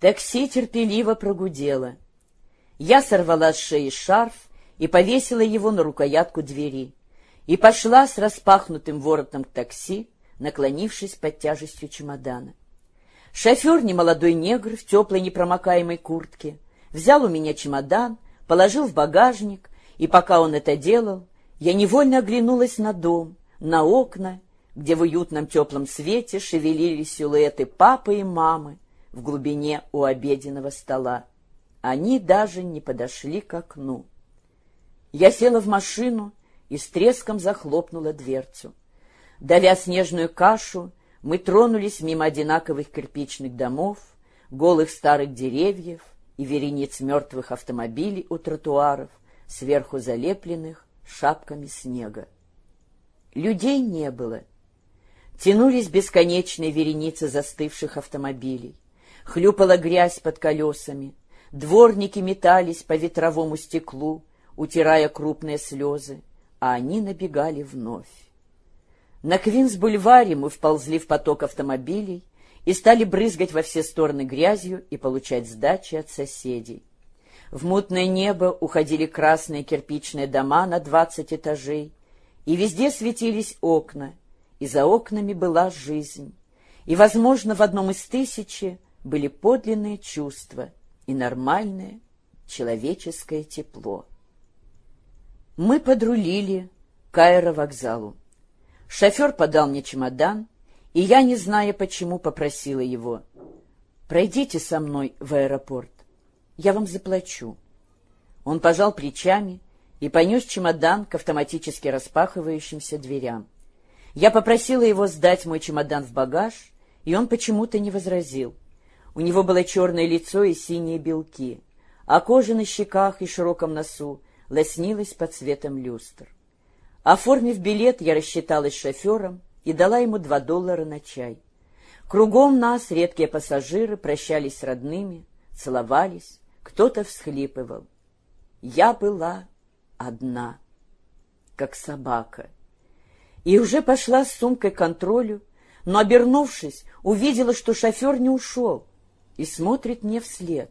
Такси терпеливо прогудело. Я сорвала с шеи шарф и повесила его на рукоятку двери и пошла с распахнутым воротом к такси, наклонившись под тяжестью чемодана. Шофер, немолодой негр в теплой непромокаемой куртке, взял у меня чемодан, положил в багажник, и пока он это делал, я невольно оглянулась на дом, на окна, где в уютном теплом свете шевелились силуэты папы и мамы в глубине у обеденного стола. Они даже не подошли к окну. Я села в машину и с треском захлопнула дверцу. Давя снежную кашу, мы тронулись мимо одинаковых кирпичных домов, голых старых деревьев и верениц мертвых автомобилей у тротуаров, сверху залепленных шапками снега. Людей не было. Тянулись бесконечные вереницы застывших автомобилей. Хлюпала грязь под колесами. Дворники метались по ветровому стеклу, утирая крупные слезы, а они набегали вновь. На Квинс-бульваре мы вползли в поток автомобилей и стали брызгать во все стороны грязью и получать сдачи от соседей. В мутное небо уходили красные кирпичные дома на двадцать этажей, и везде светились окна, и за окнами была жизнь. И, возможно, в одном из тысячи были подлинные чувства и нормальное человеческое тепло. Мы подрулили к аэровокзалу. Шофер подал мне чемодан, и я, не зная почему, попросила его, «Пройдите со мной в аэропорт, я вам заплачу». Он пожал плечами и понес чемодан к автоматически распахивающимся дверям. Я попросила его сдать мой чемодан в багаж, и он почему-то не возразил. У него было черное лицо и синие белки, а кожа на щеках и широком носу лоснилась под цветом люстр. Оформив билет, я рассчиталась с шофером и дала ему два доллара на чай. Кругом нас редкие пассажиры прощались с родными, целовались, кто-то всхлипывал. Я была одна, как собака. И уже пошла с сумкой к контролю, но, обернувшись, увидела, что шофер не ушел и смотрит мне вслед.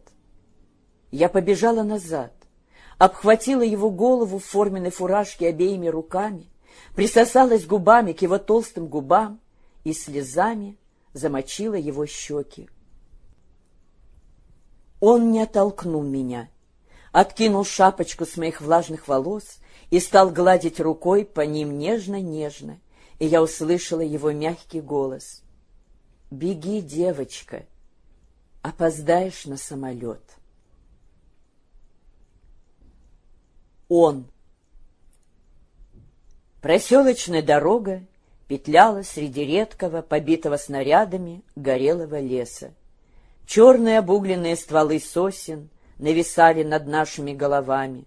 Я побежала назад обхватила его голову в форменной фуражке обеими руками, присосалась губами к его толстым губам и слезами замочила его щеки. Он не оттолкнул меня, откинул шапочку с моих влажных волос и стал гладить рукой по ним нежно-нежно, и я услышала его мягкий голос. «Беги, девочка, опоздаешь на самолет». он. Проселочная дорога петляла среди редкого, побитого снарядами, горелого леса. Черные обугленные стволы сосен нависали над нашими головами.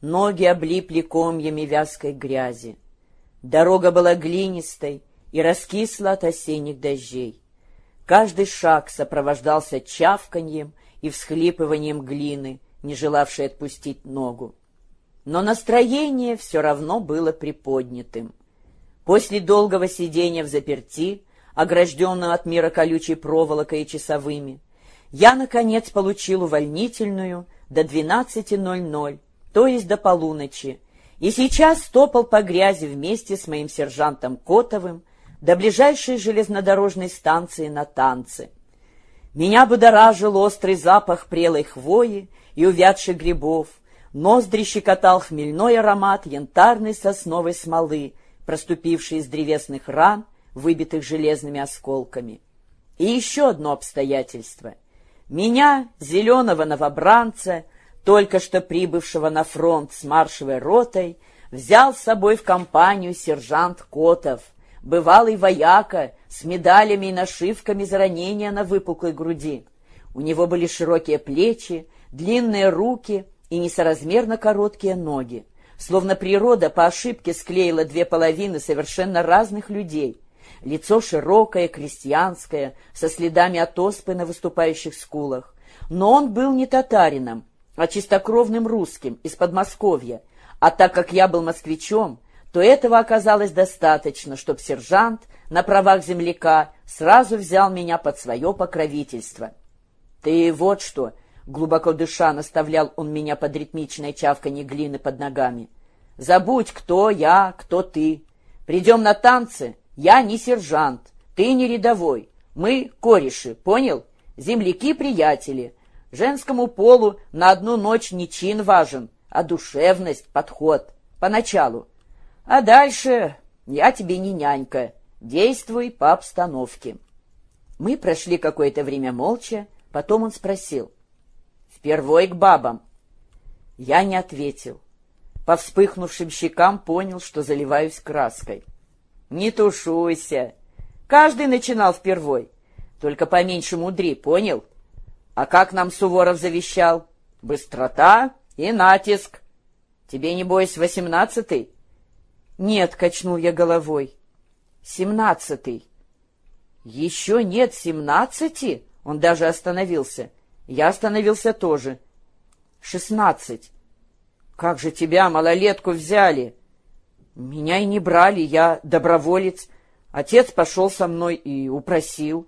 Ноги облипли комьями вязкой грязи. Дорога была глинистой и раскисла от осенних дождей. Каждый шаг сопровождался чавканьем и всхлипыванием глины, не желавшей отпустить ногу но настроение все равно было приподнятым. После долгого сидения в заперти, огражденного от мира колючей проволокой и часовыми, я, наконец, получил увольнительную до 12.00, то есть до полуночи, и сейчас топал по грязи вместе с моим сержантом Котовым до ближайшей железнодорожной станции на танцы. Меня будоражил острый запах прелой хвои и увядших грибов, Ноздри щекотал хмельной аромат янтарной сосновой смолы, проступившей из древесных ран, выбитых железными осколками. И еще одно обстоятельство. Меня, зеленого новобранца, только что прибывшего на фронт с маршевой ротой, взял с собой в компанию сержант Котов, бывалый вояка с медалями и нашивками за ранения на выпуклой груди. У него были широкие плечи, длинные руки — и несоразмерно короткие ноги, словно природа по ошибке склеила две половины совершенно разных людей. Лицо широкое, крестьянское, со следами от оспы на выступающих скулах. Но он был не татарином, а чистокровным русским из Подмосковья, а так как я был москвичом, то этого оказалось достаточно, чтобы сержант на правах земляка сразу взял меня под свое покровительство. Ты вот что, глубоко дыша, наставлял он меня под ритмичное чавканье глины под ногами. Забудь, кто я, кто ты. Придем на танцы, я не сержант, ты не рядовой. Мы кореши, понял? Земляки-приятели. Женскому полу на одну ночь не чин важен, а душевность, подход. Поначалу. А дальше я тебе не нянька. Действуй по обстановке. Мы прошли какое-то время молча, потом он спросил. «Впервой к бабам». Я не ответил. По вспыхнувшим щекам понял, что заливаюсь краской. «Не тушуйся. Каждый начинал впервой. Только поменьше мудри, понял? А как нам Суворов завещал? Быстрота и натиск. Тебе, небось, восемнадцатый?» «Нет», — качнул я головой. «Семнадцатый». «Еще нет семнадцати?» Он даже остановился. Я остановился тоже. «Шестнадцать». «Как же тебя, малолетку, взяли?» «Меня и не брали, я доброволец. Отец пошел со мной и упросил».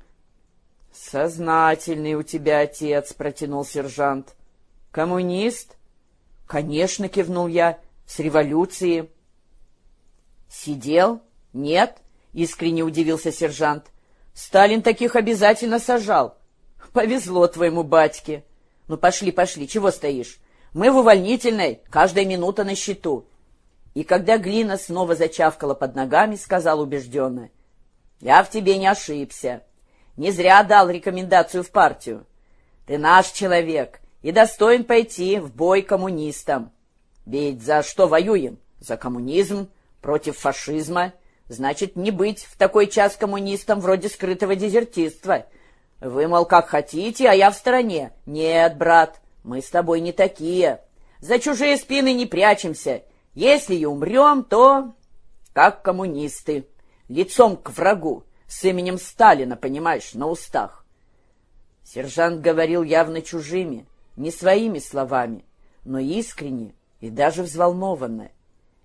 «Сознательный у тебя отец», — протянул сержант. «Коммунист?» «Конечно», — кивнул я, — «с революции». «Сидел? Нет?» — искренне удивился сержант. «Сталин таких обязательно сажал. Повезло твоему батьке. Ну, пошли, пошли, чего стоишь? Мы в увольнительной, каждая минута на счету». И когда глина снова зачавкала под ногами, сказал убежденно, «Я в тебе не ошибся. Не зря дал рекомендацию в партию. Ты наш человек и достоин пойти в бой коммунистам. Ведь за что воюем? За коммунизм, против фашизма. Значит, не быть в такой час коммунистом вроде скрытого дезертирства. Вы, мол, как хотите, а я в стороне. Нет, брат, мы с тобой не такие. За чужие спины не прячемся. Если и умрем, то как коммунисты. Лицом к врагу, с именем Сталина, понимаешь, на устах. Сержант говорил явно чужими, не своими словами, но искренне и даже взволнованно.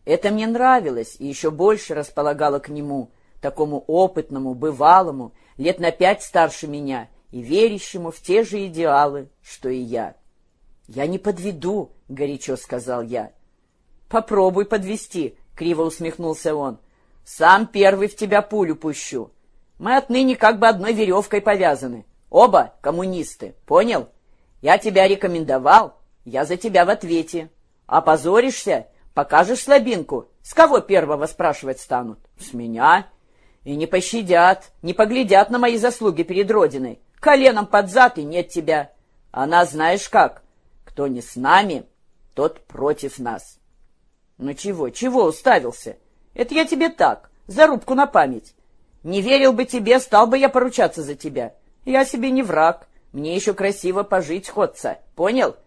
Это мне нравилось и еще больше располагало к нему, такому опытному, бывалому, лет на пять старше меня и верящему в те же идеалы, что и я. «Я не подведу», — горячо сказал я. «Попробуй подвести», — криво усмехнулся он. «Сам первый в тебя пулю пущу. Мы отныне как бы одной веревкой повязаны. Оба коммунисты, понял? Я тебя рекомендовал, я за тебя в ответе. Опозоришься Покажешь слабинку? С кого первого спрашивать станут? С меня. И не пощадят, не поглядят на мои заслуги перед Родиной. Коленом под зад и нет тебя. Она знаешь как? Кто не с нами, тот против нас. Ну чего, чего уставился? Это я тебе так, зарубку на память. Не верил бы тебе, стал бы я поручаться за тебя. Я себе не враг. Мне еще красиво пожить ходца. Понял? —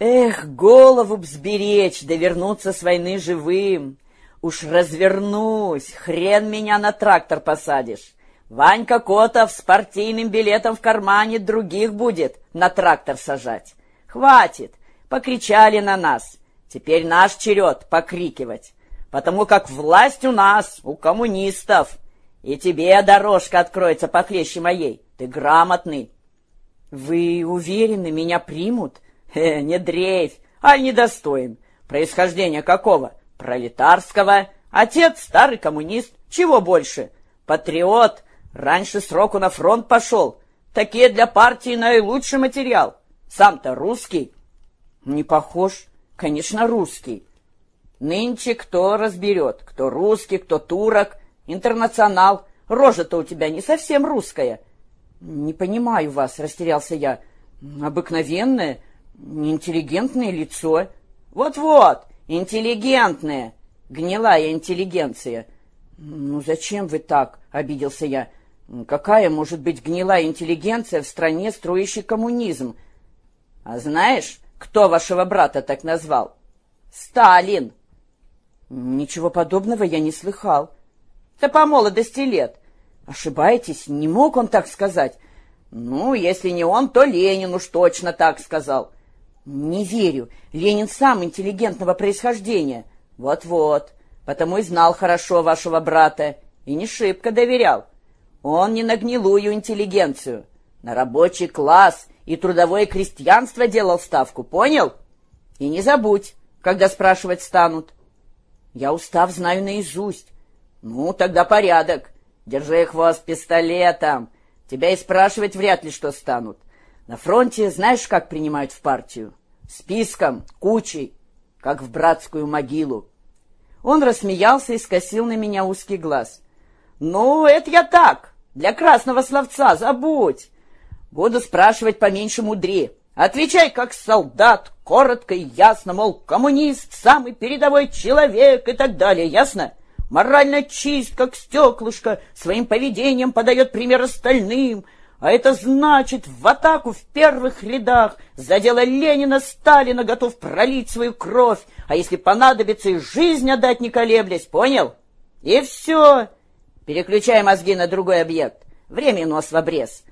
Эх, голову б сберечь, да вернуться с войны живым. Уж развернусь, хрен меня на трактор посадишь. Ванька Котов с партийным билетом в кармане других будет на трактор сажать. Хватит, покричали на нас. Теперь наш черед покрикивать. Потому как власть у нас, у коммунистов. И тебе дорожка откроется похлеще моей. Ты грамотный. Вы уверены, меня примут? Э, не дрейфь, а недостоин. Происхождение какого? Пролетарского. Отец старый коммунист. Чего больше? Патриот. Раньше сроку на фронт пошел. Такие для партии наилучший материал. Сам-то русский. Не похож. Конечно, русский. Нынче кто разберет, кто русский, кто турок, интернационал. Рожа-то у тебя не совсем русская. Не понимаю вас, растерялся я. Обыкновенная, Интеллигентное лицо. Вот-вот, интеллигентное. Гнилая интеллигенция. Ну зачем вы так? Обиделся я. Какая может быть гнилая интеллигенция в стране, строящей коммунизм? А знаешь, кто вашего брата так назвал? Сталин. Ничего подобного я не слыхал. Да по молодости лет. Ошибаетесь, не мог он так сказать. Ну, если не он, то Ленин уж точно так сказал. «Не верю. Ленин сам интеллигентного происхождения». «Вот-вот. Потому и знал хорошо вашего брата. И не шибко доверял. Он не на гнилую интеллигенцию. На рабочий класс и трудовое крестьянство делал ставку, понял? И не забудь, когда спрашивать станут. Я устав знаю наизусть. Ну, тогда порядок. Держи хвост пистолетом. Тебя и спрашивать вряд ли что станут. На фронте знаешь, как принимают в партию? Списком, кучей, как в братскую могилу. Он рассмеялся и скосил на меня узкий глаз. «Ну, это я так, для красного словца, забудь. Буду спрашивать поменьше мудри. Отвечай как солдат, коротко и ясно, мол, коммунист, самый передовой человек и так далее, ясно? Морально чист, как стеклышко, своим поведением подает пример остальным, а это значит, в атаку в первых рядах за дело Ленина, Сталина готов пролить свою кровь, а если понадобится и жизнь отдать не колеблясь, понял? И все. Переключай мозги на другой объект. Время у нас в обрез.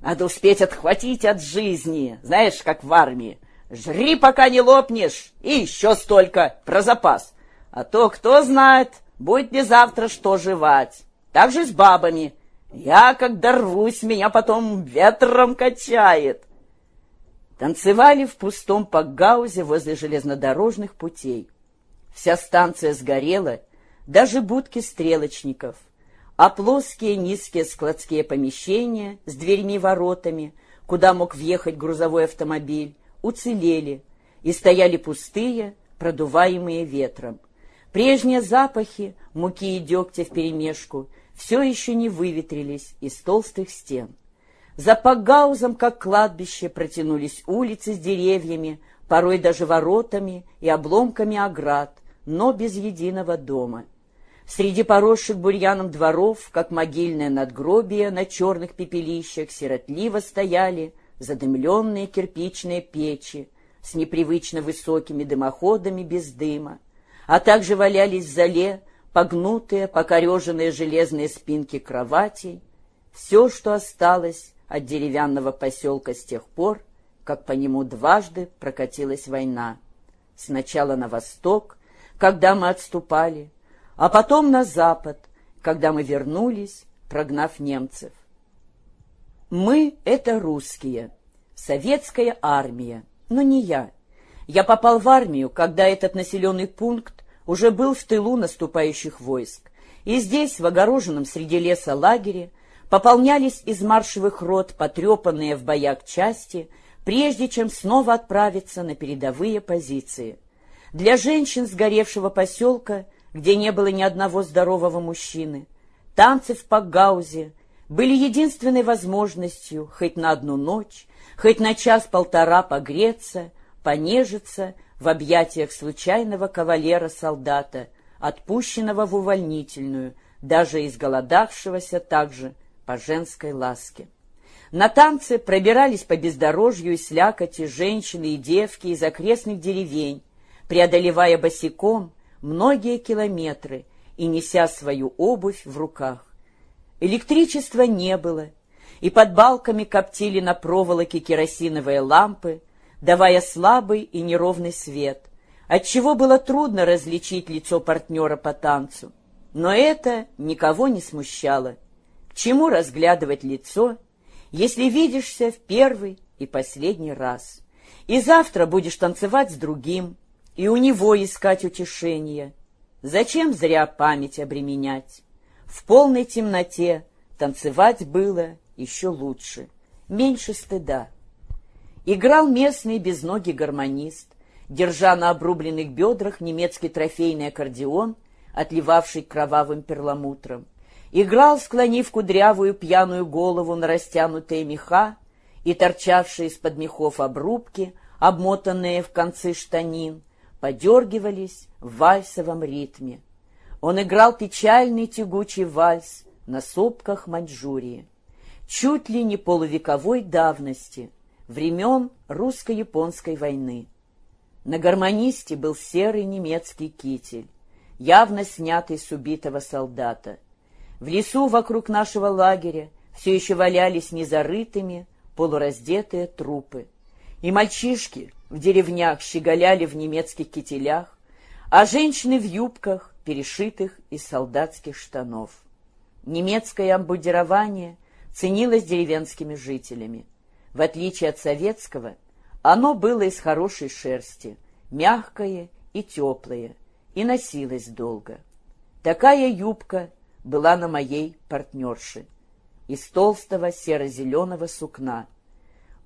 Надо успеть отхватить от жизни, знаешь, как в армии. Жри, пока не лопнешь, и еще столько, про запас. А то, кто знает, будет ли завтра что жевать. Так же с бабами. Я, как дорвусь, меня потом ветром качает. Танцевали в пустом пакгаузе возле железнодорожных путей. Вся станция сгорела, даже будки стрелочников — а плоские низкие складские помещения с дверьми-воротами, куда мог въехать грузовой автомобиль, уцелели и стояли пустые, продуваемые ветром. Прежние запахи, муки и дегтя вперемешку, все еще не выветрились из толстых стен. За Пагаузом, как кладбище, протянулись улицы с деревьями, порой даже воротами и обломками оград, но без единого дома. Среди поросших бурьяном дворов, как могильное надгробие на черных пепелищах, сиротливо стояли задымленные кирпичные печи с непривычно высокими дымоходами без дыма, а также валялись в зале погнутые, покореженные железные спинки кроватей, все, что осталось от деревянного поселка с тех пор, как по нему дважды прокатилась война. Сначала на восток, когда мы отступали, а потом на запад, когда мы вернулись, прогнав немцев. Мы — это русские, советская армия, но не я. Я попал в армию, когда этот населенный пункт уже был в тылу наступающих войск, и здесь, в огороженном среди леса лагере, пополнялись из маршевых рот потрепанные в боях части, прежде чем снова отправиться на передовые позиции. Для женщин сгоревшего поселка где не было ни одного здорового мужчины. Танцы в Пакгаузе были единственной возможностью хоть на одну ночь, хоть на час-полтора погреться, понежиться в объятиях случайного кавалера-солдата, отпущенного в увольнительную, даже изголодавшегося также по женской ласке. На танцы пробирались по бездорожью и слякоти женщины и девки из окрестных деревень, преодолевая босиком многие километры и неся свою обувь в руках. Электричества не было, и под балками коптили на проволоке керосиновые лампы, давая слабый и неровный свет, отчего было трудно различить лицо партнера по танцу. Но это никого не смущало. К чему разглядывать лицо, если видишься в первый и последний раз? И завтра будешь танцевать с другим, и у него искать утешения. Зачем зря память обременять? В полной темноте танцевать было еще лучше, меньше стыда. Играл местный безногий гармонист, держа на обрубленных бедрах немецкий трофейный аккордеон, отливавший кровавым перламутром. Играл, склонив кудрявую пьяную голову на растянутые меха и торчавшие из-под мехов обрубки, обмотанные в концы штанин, подергивались в вальсовом ритме. Он играл печальный тягучий вальс на сопках Маньчжурии, чуть ли не полувековой давности, времен русско-японской войны. На гармонисте был серый немецкий китель, явно снятый с убитого солдата. В лесу вокруг нашего лагеря все еще валялись незарытыми, полураздетые трупы. И мальчишки, в деревнях щеголяли в немецких кителях, а женщины в юбках, перешитых из солдатских штанов. Немецкое обмундирование ценилось деревенскими жителями. В отличие от советского, оно было из хорошей шерсти, мягкое и теплое, и носилось долго. Такая юбка была на моей партнерше из толстого серо-зеленого сукна.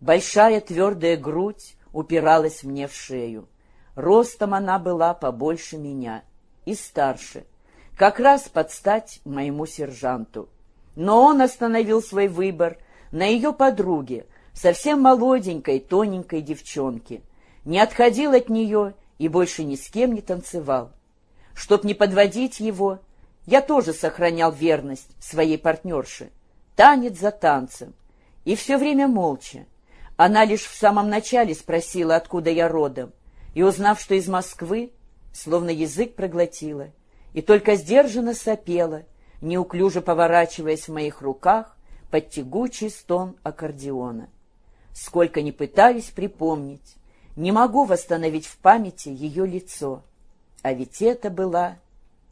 Большая твердая грудь упиралась мне в шею. Ростом она была побольше меня и старше, как раз под стать моему сержанту. Но он остановил свой выбор на ее подруге, совсем молоденькой, тоненькой девчонке, не отходил от нее и больше ни с кем не танцевал. Чтоб не подводить его, я тоже сохранял верность своей партнерше. Танец за танцем. И все время молча. Она лишь в самом начале спросила, откуда я родом, и, узнав, что из Москвы, словно язык проглотила, и только сдержанно сопела, неуклюже поворачиваясь в моих руках под тягучий стон аккордеона. Сколько ни пытаюсь припомнить, не могу восстановить в памяти ее лицо, а ведь это была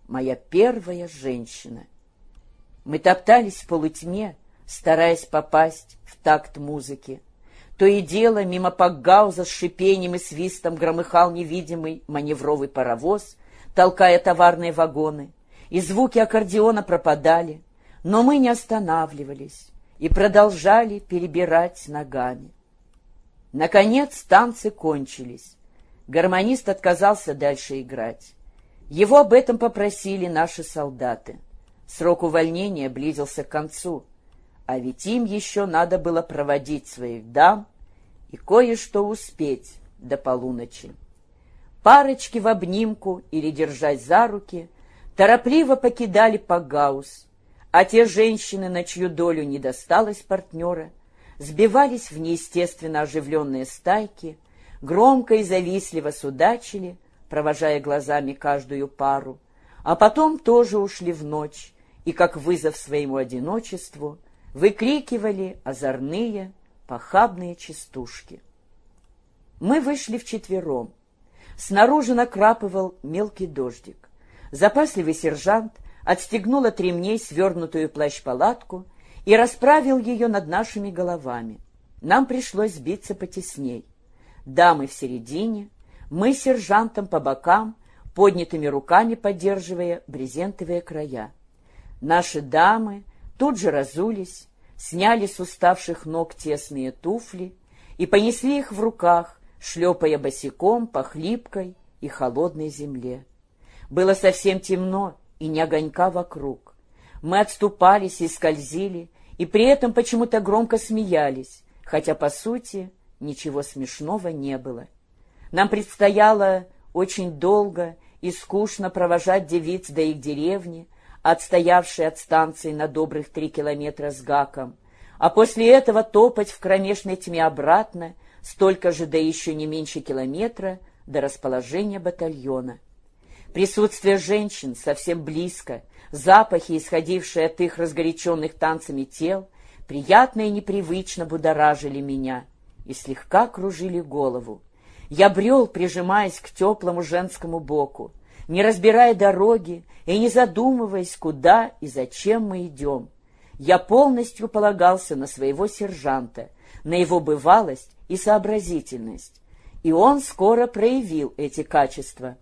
моя первая женщина. Мы топтались в полутьме, стараясь попасть в такт музыки. То и дело мимо Пакгауза с шипением и свистом громыхал невидимый маневровый паровоз, толкая товарные вагоны, и звуки аккордеона пропадали, но мы не останавливались и продолжали перебирать ногами. Наконец танцы кончились. Гармонист отказался дальше играть. Его об этом попросили наши солдаты. Срок увольнения близился к концу, а ведь им еще надо было проводить своих дам и кое-что успеть до полуночи. Парочки в обнимку или держась за руки торопливо покидали Пагаус, а те женщины, на чью долю не досталось партнера, сбивались в неестественно оживленные стайки, громко и завистливо судачили, провожая глазами каждую пару, а потом тоже ушли в ночь и, как вызов своему одиночеству, выкрикивали озорные, похабные частушки. Мы вышли вчетвером. Снаружи накрапывал мелкий дождик. Запасливый сержант отстегнул от ремней свернутую плащ-палатку и расправил ее над нашими головами. Нам пришлось сбиться потесней. Дамы в середине, мы с сержантом по бокам, поднятыми руками поддерживая брезентовые края. Наши дамы тут же разулись, сняли с уставших ног тесные туфли и понесли их в руках, шлепая босиком по хлипкой и холодной земле. Было совсем темно и не огонька вокруг. Мы отступались и скользили, и при этом почему-то громко смеялись, хотя, по сути, ничего смешного не было. Нам предстояло очень долго и скучно провожать девиц до их деревни, отстоявшей от станции на добрых три километра с гаком, а после этого топать в кромешной тьме обратно, столько же, да еще не меньше километра, до расположения батальона. Присутствие женщин совсем близко, запахи, исходившие от их разгоряченных танцами тел, приятно и непривычно будоражили меня и слегка кружили голову. Я брел, прижимаясь к теплому женскому боку, не разбирая дороги и не задумываясь, куда и зачем мы идем. Я полностью полагался на своего сержанта, на его бывалость и сообразительность, и он скоро проявил эти качества.